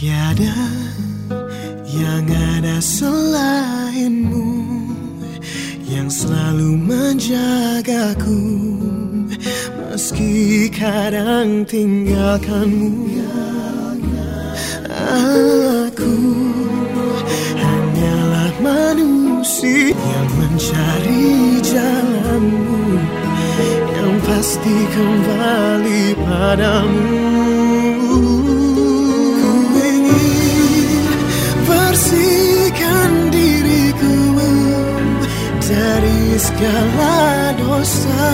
Tiada yang ada selainmu Yang selalu menjagaku. Meski kadang tinggalkanmu Aku hanyalah manusia Yang mencari jalanmu Yang pasti kembali padamu segala dosa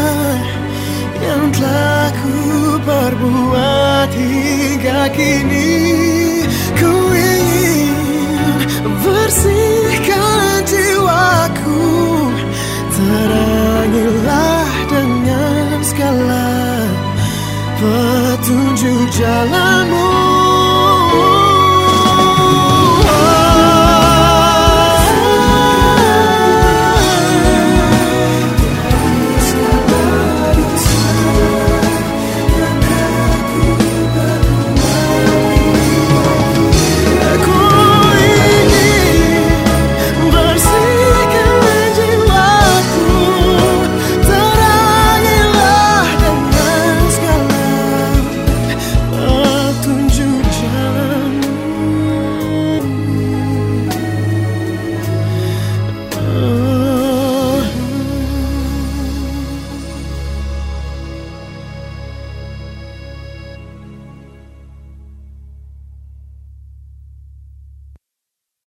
Yang telah ku perbuat hingga kini. Ku ingin bersihkan jiwaku Terangilah dengan segala petunjuk jalanmu